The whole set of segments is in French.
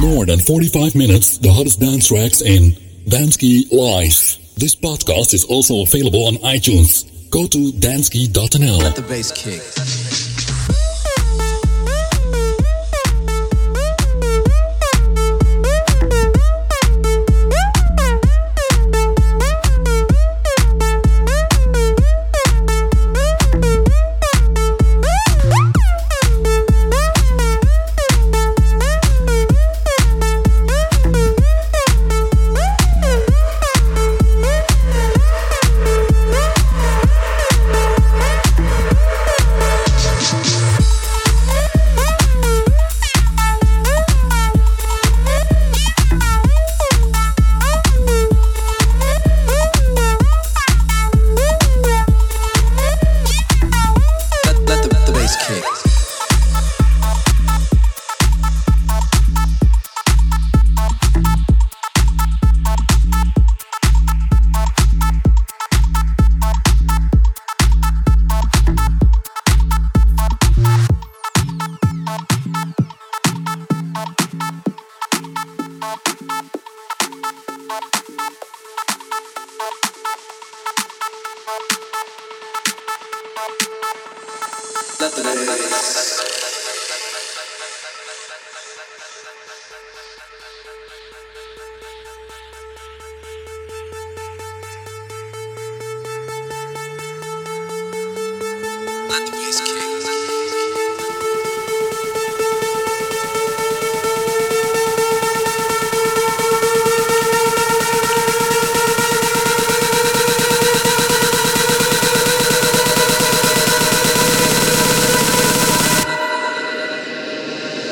More than 45 minutes, the hottest dance tracks in Dansky Live. This podcast is also available on iTunes. Go to dansky.nl. Let the bass kick.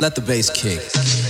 Let the bass kick.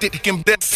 Did him that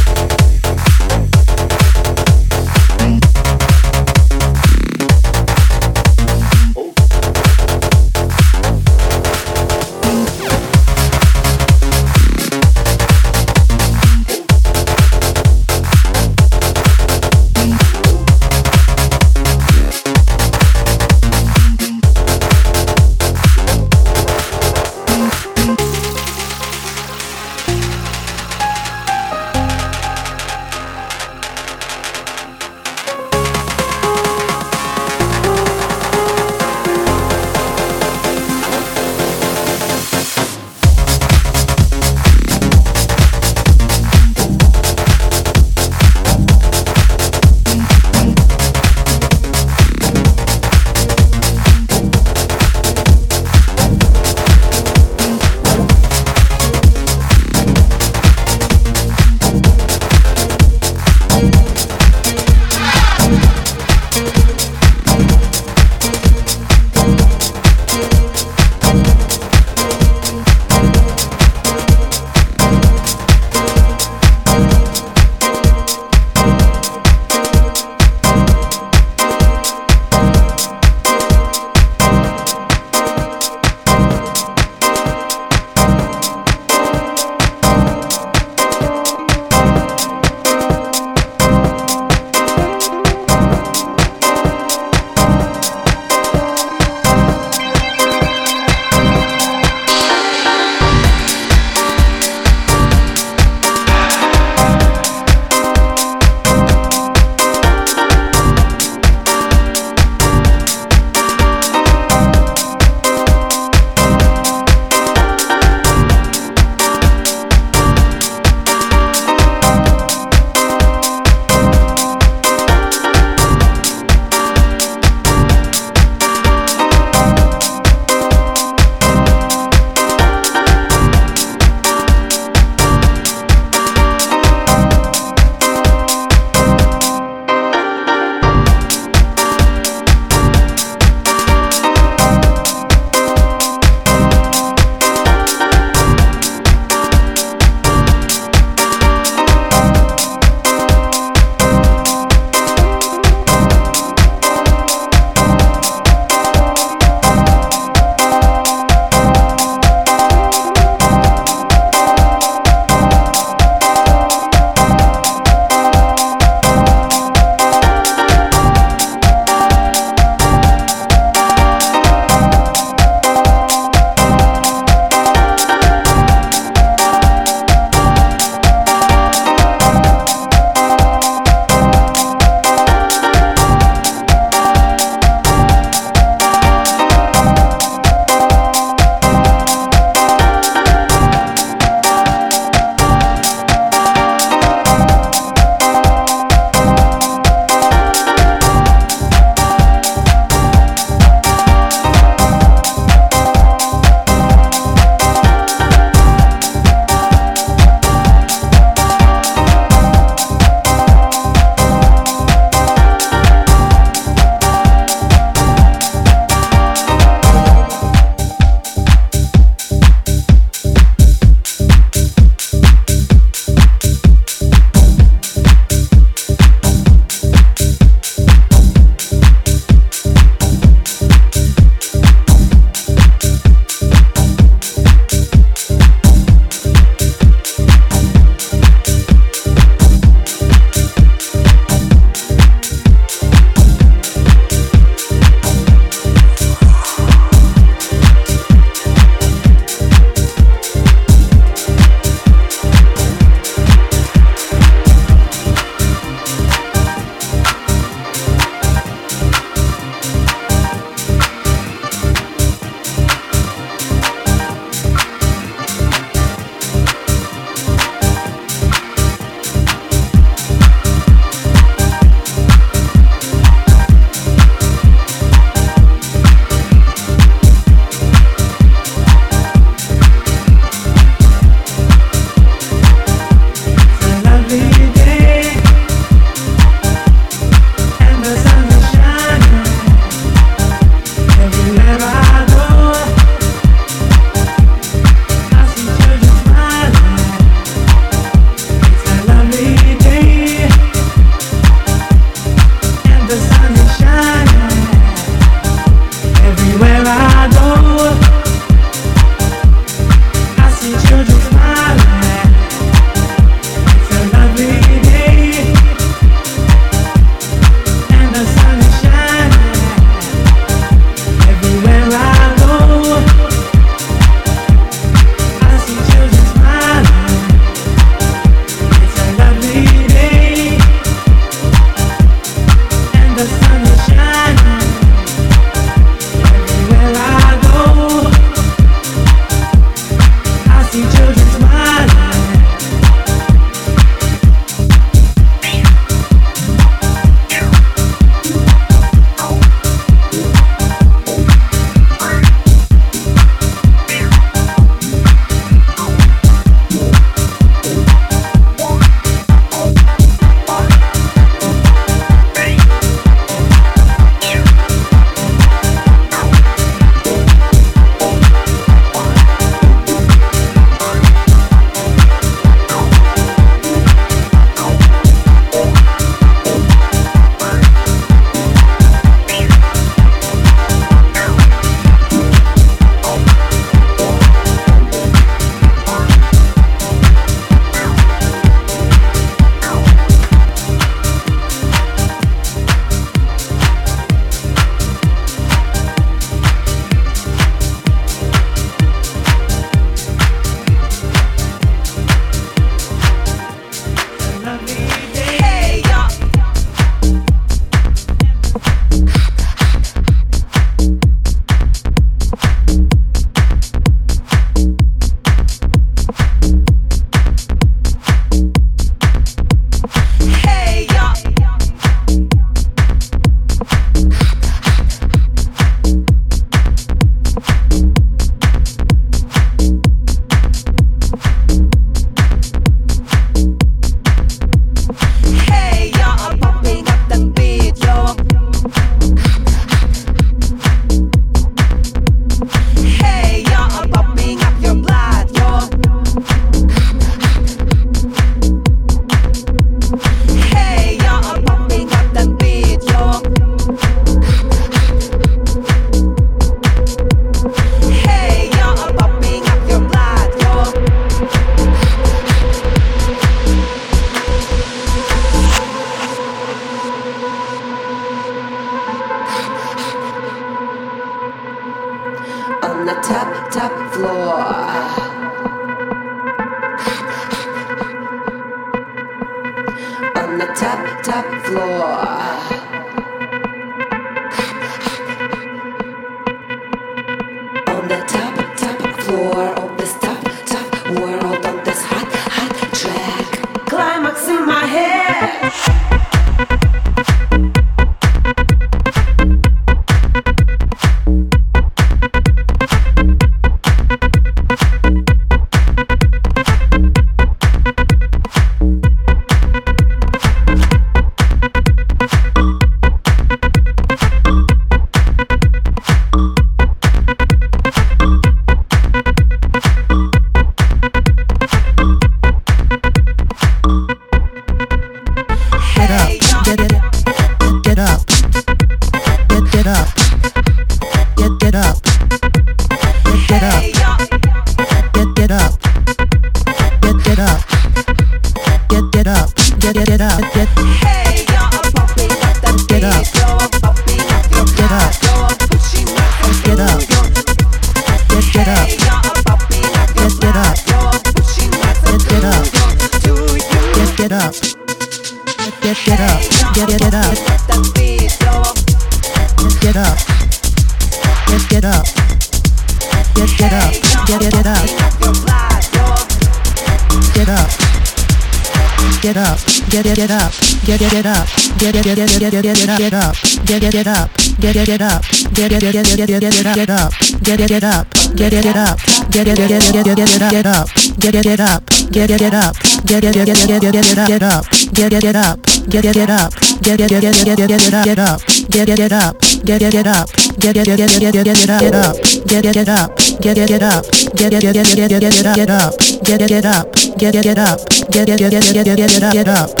get get get up get get get get get get get get up get get get up get get get up get get get get get get get up get get get up get get get up get get get get get get get up get get get up get get get up get get get get get get get get up get get get up get get get up get get get get get get get up get get get up get get get up get get get get get get get get up get get get up get get get up get get get get get get get get up get get get up get get get up get get get get get get get get up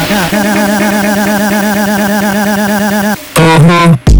Uh -huh.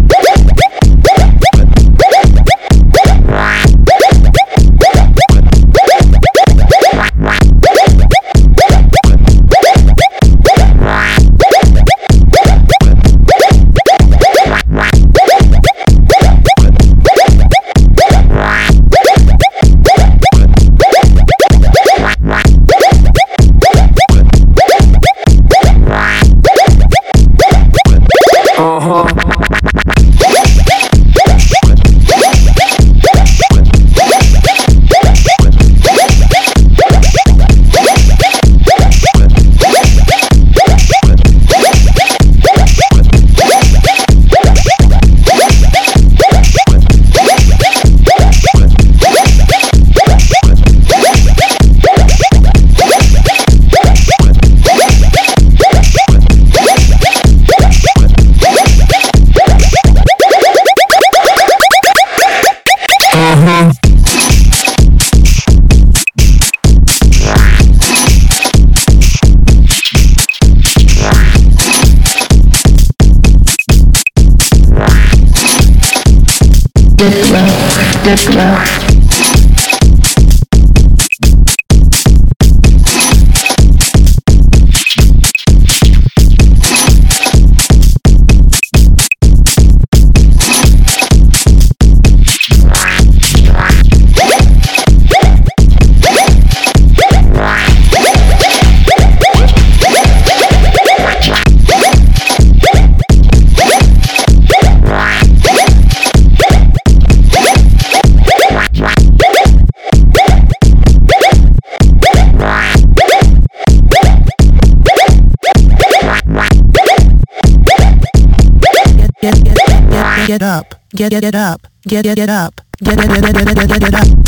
Get get get up. Get get get up. Get get get get get get up.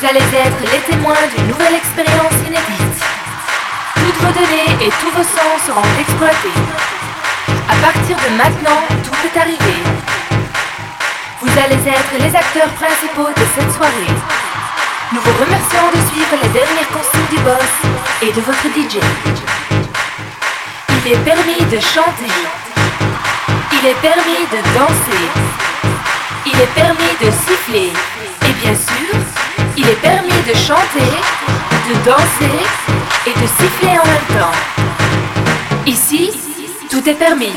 Vous allez être les témoins d'une nouvelle expérience inédite. Toutes vos données et tous vos sens seront exploités. À partir de maintenant, tout peut arriver. Vous allez être les acteurs principaux de cette soirée. Nous vous remercions de suivre les dernières consignes du boss et de votre DJ. Il est permis de chanter. Il est permis de danser. Il est permis de siffler. Et bien sûr, il est permis de chanter, de danser et de siffler en même temps. Ici, tout est permis.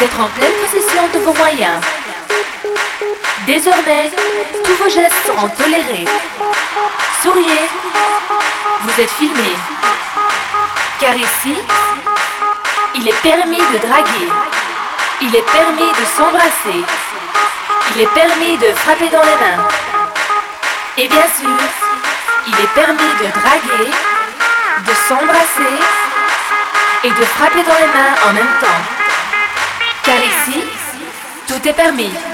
D'être en pleine possession de vos moyens. Désormais, tous vos gestes seront tolérés. Souriez, vous êtes filmés. Car ici, il est permis de draguer. Il est permis de s'embrasser. Il est permis de frapper dans les mains. Et bien sûr, il est permis de draguer, de s'embrasser et de frapper dans les mains en même temps. Car ici, tout est permis.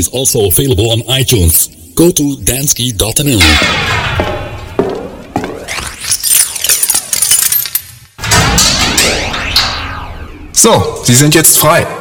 Is also available on iTunes. Go to dansky.nl. So, Sie sind jetzt frei.